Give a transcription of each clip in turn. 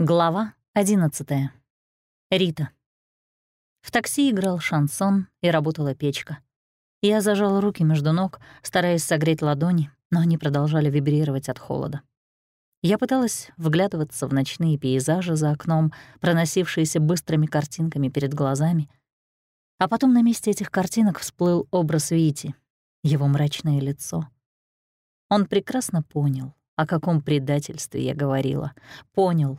Глава 11. Рита. В такси играл шансон и работала печка. Я зажала руки между ног, стараясь согреть ладони, но они продолжали вибрировать от холода. Я пыталась вглядываться в ночные пейзажи за окном, проносившиеся быстрыми картинками перед глазами. А потом на месте этих картинок всплыл образ Вити, его мрачное лицо. Он прекрасно понял, о каком предательстве я говорила. Понял,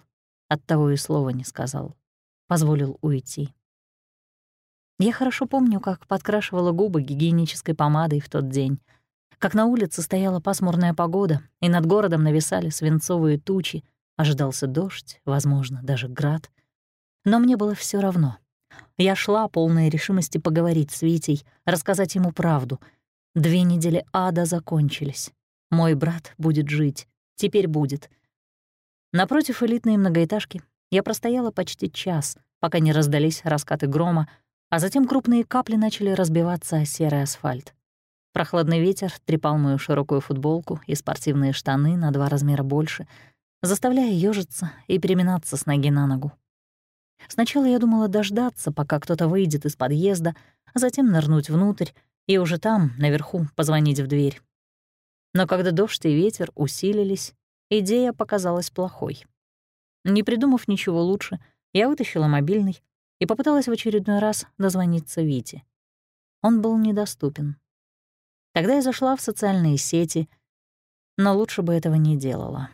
Оттого и слова не сказал. Позволил уйти. Я хорошо помню, как подкрашивала губы гигиенической помадой в тот день, как на улице стояла пасмурная погода, и над городом нависали свинцовые тучи, ожидался дождь, возможно, даже град. Но мне было все равно. Я шла, полная решимости поговорить с Витей, рассказать ему правду. Две недели ада закончились. Мой брат будет жить. Теперь будет. Напротив элитной многоэтажки я простояла почти час, пока не раздались раскаты грома, а затем крупные капли начали разбиваться о серый асфальт. Прохладный ветер трепал мою широкую футболку и спортивные штаны на два размера больше, заставляя ёжиться и переминаться с ноги на ногу. Сначала я думала дождаться, пока кто-то выйдет из подъезда, а затем нырнуть внутрь и уже там, наверху, позвонить в дверь. Но когда дождь и ветер усилились, Идея показалась плохой. Не придумав ничего лучше, я вытащила мобильный и попыталась в очередной раз дозвониться Вите. Он был недоступен. Тогда я зашла в социальные сети, но лучше бы этого не делала.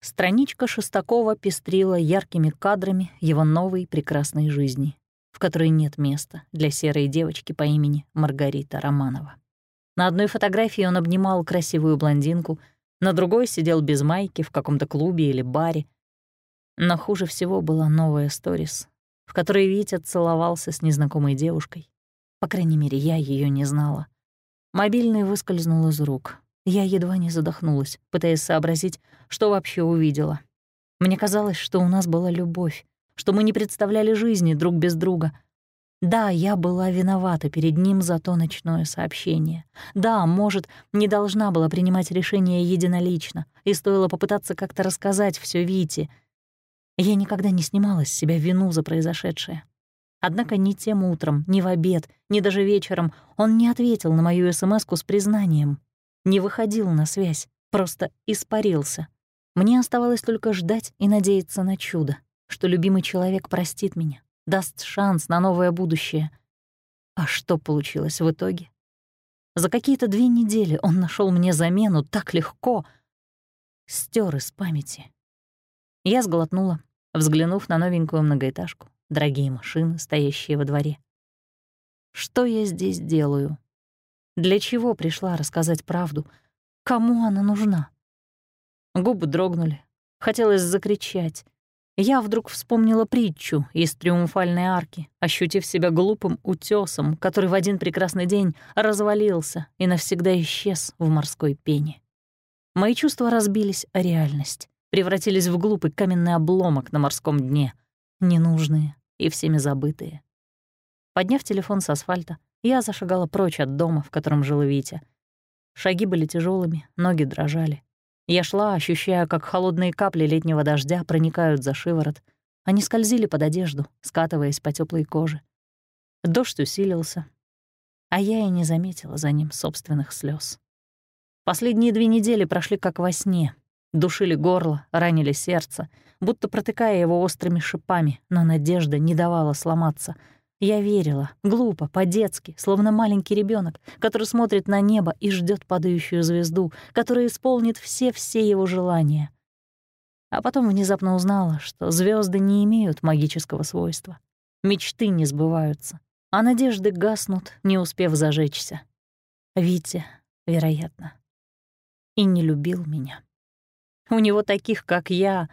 Страничка Шестакова пестрила яркими кадрами его новой прекрасной жизни, в которой нет места для серой девочки по имени Маргарита Романова. На одной фотографии он обнимал красивую блондинку — на другой сидел без майки в каком-то клубе или баре. Но хуже всего была новая сторис, в которой Витя целовался с незнакомой девушкой. По крайней мере, я ее не знала. Мобильный выскользнул из рук. Я едва не задохнулась, пытаясь сообразить, что вообще увидела. Мне казалось, что у нас была любовь, что мы не представляли жизни друг без друга — да, я была виновата перед ним за то ночное сообщение. Да, может, не должна была принимать решение единолично, и стоило попытаться как-то рассказать все Вите. Я никогда не снимала с себя вину за произошедшее. Однако ни тем утром, ни в обед, ни даже вечером он не ответил на мою смс с признанием. Не выходил на связь, просто испарился. Мне оставалось только ждать и надеяться на чудо, что любимый человек простит меня, даст шанс на новое будущее. А что получилось в итоге? За какие-то две недели он нашел мне замену так легко. Стер из памяти. Я сглотнула, взглянув на новенькую многоэтажку, дорогие машины, стоящие во дворе. Что я здесь делаю? Для чего пришла рассказать правду? Кому она нужна? Губы дрогнули. Хотелось закричать. Я вдруг вспомнила притчу из «Триумфальной арки», ощутив себя глупым утесом, который в один прекрасный день развалился и навсегда исчез в морской пене. Мои чувства разбились о реальность, превратились в глупый каменный обломок на морском дне, ненужные и всеми забытые. Подняв телефон с асфальта, я зашагала прочь от дома, в котором жил Витя. Шаги были тяжелыми, ноги дрожали. Я шла, ощущая, как холодные капли летнего дождя проникают за шиворот. Они скользили под одежду, скатываясь по теплой коже. Дождь усилился, а я и не заметила за ним собственных слез. Последние две недели прошли как во сне. Душили горло, ранили сердце, будто протыкая его острыми шипами, но надежда не давала сломаться — я верила, глупо, по-детски, словно маленький ребенок, который смотрит на небо и ждет падающую звезду, которая исполнит все-все его желания. А потом внезапно узнала, что звезды не имеют магического свойства. Мечты не сбываются, а надежды гаснут, не успев зажечься. Витя, вероятно, и не любил меня. У него таких, как я,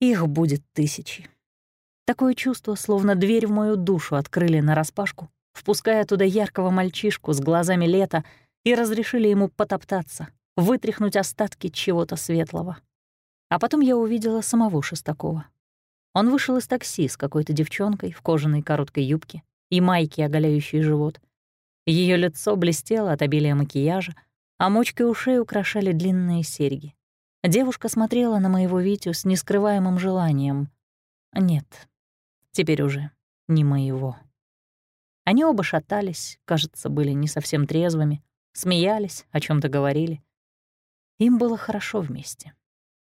их будет тысячи. Такое чувство, словно дверь в мою душу открыли нараспашку, впуская туда яркого мальчишку с глазами лета и разрешили ему потоптаться, вытряхнуть остатки чего-то светлого. А потом я увидела самого Шестакова. Он вышел из такси с какой-то девчонкой в кожаной короткой юбке и майке, оголяющей живот. Ее лицо блестело от обилия макияжа, а мочки ушей украшали длинные серьги. Девушка смотрела на моего Витю с нескрываемым желанием. Нет, теперь уже не моего. Они оба шатались, кажется, были не совсем трезвыми, смеялись, о чем то говорили. Им было хорошо вместе.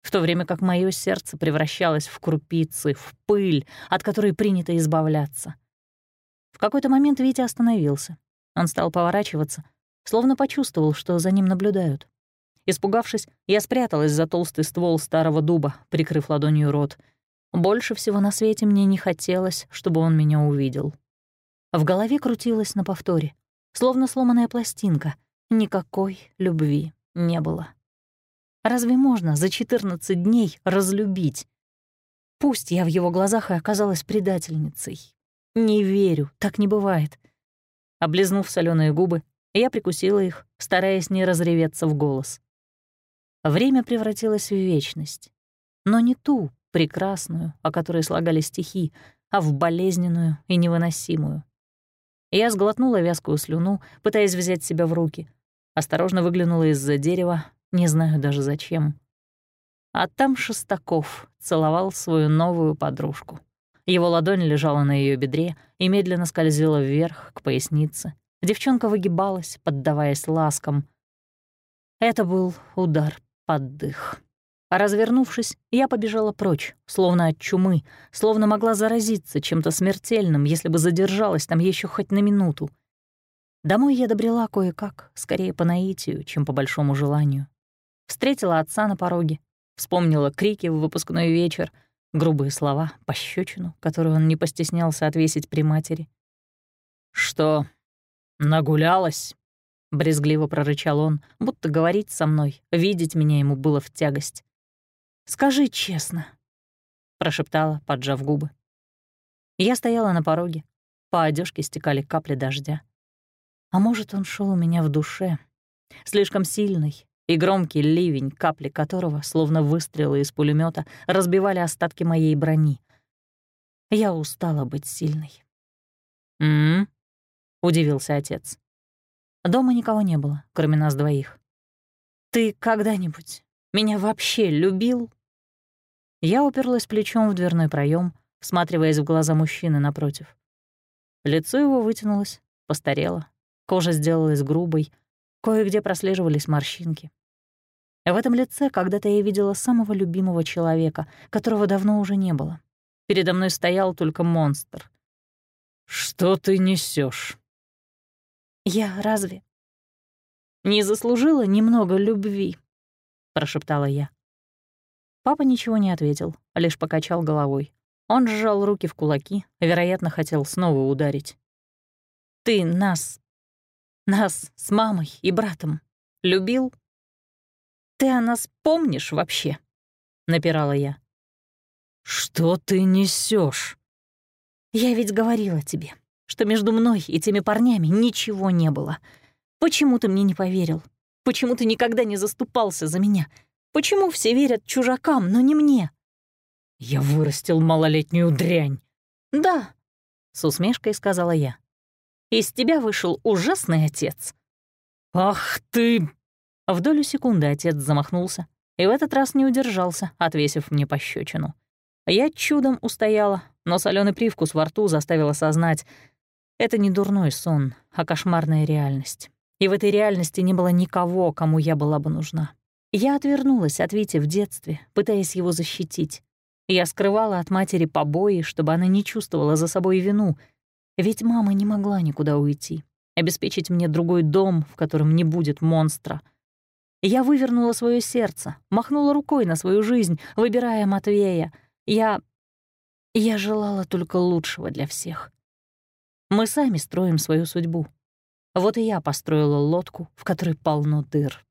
В то время как мое сердце превращалось в крупицы, в пыль, от которой принято избавляться. В какой-то момент Витя остановился. Он стал поворачиваться, словно почувствовал, что за ним наблюдают. Испугавшись, я спряталась за толстый ствол старого дуба, прикрыв ладонью рот. Больше всего на свете мне не хотелось, чтобы он меня увидел. В голове крутилось на повторе, словно сломанная пластинка. Никакой любви не было. Разве можно за 14 дней разлюбить? Пусть я в его глазах и оказалась предательницей. Не верю, так не бывает. Облизнув соленые губы, я прикусила их, стараясь не разреветься в голос. Время превратилось в вечность. Но не ту, прекрасную, о которой слагали стихи, а в болезненную и невыносимую. Я сглотнула вязкую слюну, пытаясь взять себя в руки. Осторожно выглянула из-за дерева, не знаю даже зачем. А там Шестаков целовал свою новую подружку. Его ладонь лежала на ее бедре и медленно скользила вверх, к пояснице. Девчонка выгибалась, поддаваясь ласкам. Это был удар под дых. А развернувшись, я побежала прочь, словно от чумы, словно могла заразиться чем-то смертельным, если бы задержалась там еще хоть на минуту. Домой я добрела кое-как, скорее по наитию, чем по большому желанию. Встретила отца на пороге, вспомнила крики в выпускной вечер, грубые слова, пощечину, которую он не постеснялся отвесить при матери. «Что, нагулялась?» — брезгливо прорычал он, будто говорить со мной, видеть меня ему было в тягость. «Скажи честно», — прошептала, поджав губы. Я стояла на пороге, по одежке стекали капли дождя. А может, он шел у меня в душе, слишком сильный и громкий ливень, капли которого, словно выстрелы из пулемета, разбивали остатки моей брони. Я устала быть сильной. «М-м-м», удивился отец. Дома никого не было, кроме нас двоих. «Ты когда-нибудь меня вообще любил?» Я уперлась плечом в дверной проем, всматриваясь в глаза мужчины напротив. Лицо его вытянулось, постарело, кожа сделалась грубой, кое-где прослеживались морщинки. В этом лице когда-то я видела самого любимого человека, которого давно уже не было. Передо мной стоял только монстр. «Что ты несешь? «Я разве не заслужила немного любви?» — прошептала я. Папа ничего не ответил, а лишь покачал головой. Он сжал руки в кулаки, вероятно, хотел снова ударить. «Ты нас, нас с мамой и братом любил? Ты о нас помнишь вообще?» — напирала я. «Что ты несешь? «Я ведь говорила тебе, что между мной и теми парнями ничего не было. Почему ты мне не поверил? Почему ты никогда не заступался за меня? Почему все верят чужакам, но не мне?» «Я вырастил малолетнюю дрянь». «Да», — с усмешкой сказала я. «Из тебя вышел ужасный отец». «Ах ты!» В долю секунды отец замахнулся и в этот раз не удержался, отвесив мне пощечину. Я чудом устояла, но соленый привкус во рту заставил осознать, это не дурной сон, а кошмарная реальность. И в этой реальности не было никого, кому я была бы нужна. Я отвернулась от Вити в детстве, пытаясь его защитить. Я скрывала от матери побои, чтобы она не чувствовала за собой вину. Ведь мама не могла никуда уйти, обеспечить мне другой дом, в котором не будет монстра. Я вывернула свое сердце, махнула рукой на свою жизнь, выбирая Матвея. Я... Я желала только лучшего для всех. Мы сами строим свою судьбу. Вот и я построила лодку, в которой полно дыр.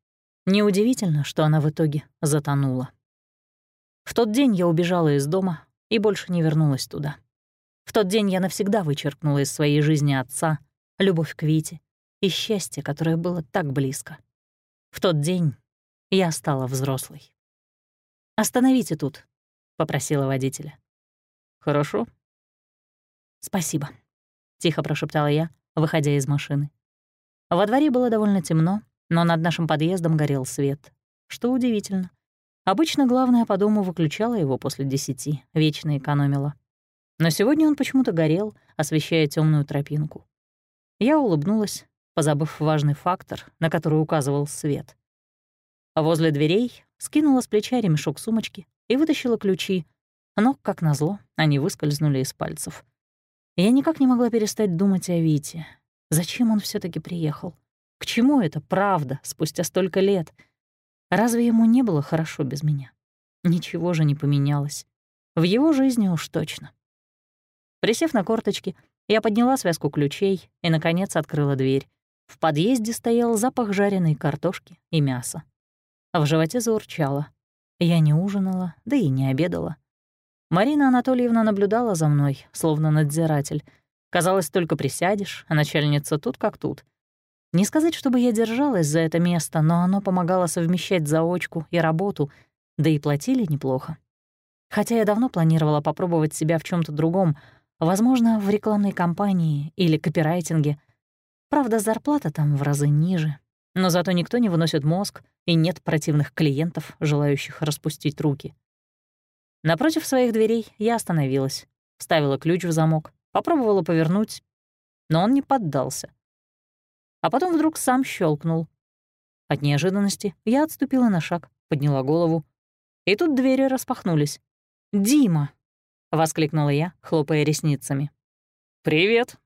Неудивительно, что она в итоге затонула. В тот день я убежала из дома и больше не вернулась туда. В тот день я навсегда вычеркнула из своей жизни отца, любовь к Вите и счастье, которое было так близко. В тот день я стала взрослой. «Остановите тут», — попросила водителя. «Хорошо». «Спасибо». — тихо прошептала я, выходя из машины. Во дворе было довольно темно, но над нашим подъездом горел свет. Что удивительно. Обычно главная по дому выключала его после десяти, вечно экономила. Но сегодня он почему-то горел, освещая темную тропинку. Я улыбнулась, позабыв важный фактор, на который указывал свет. А возле дверей скинула с плеча ремешок сумочки и вытащила ключи, но, как назло, они выскользнули из пальцев. Я никак не могла перестать думать о Вите. Зачем он все таки приехал? К чему это правда спустя столько лет? Разве ему не было хорошо без меня? Ничего же не поменялось. В его жизни уж точно. Присев на корточки, я подняла связку ключей и, наконец, открыла дверь. В подъезде стоял запах жареной картошки и мяса. В животе заурчало. Я не ужинала, да и не обедала. Марина Анатольевна наблюдала за мной, словно надзиратель. Казалось, только присядешь, а начальница тут как тут. Не сказать, чтобы я держалась за это место, но оно помогало совмещать заочку и работу, да и платили неплохо. Хотя я давно планировала попробовать себя в чем то другом, возможно, в рекламной кампании или копирайтинге. Правда, зарплата там в разы ниже, но зато никто не выносит мозг, и нет противных клиентов, желающих распустить руки. Напротив своих дверей я остановилась, вставила ключ в замок, попробовала повернуть, но он не поддался. А потом вдруг сам щелкнул. От неожиданности я отступила на шаг, подняла голову, и тут двери распахнулись. «Дима!» — воскликнула я, хлопая ресницами. «Привет!»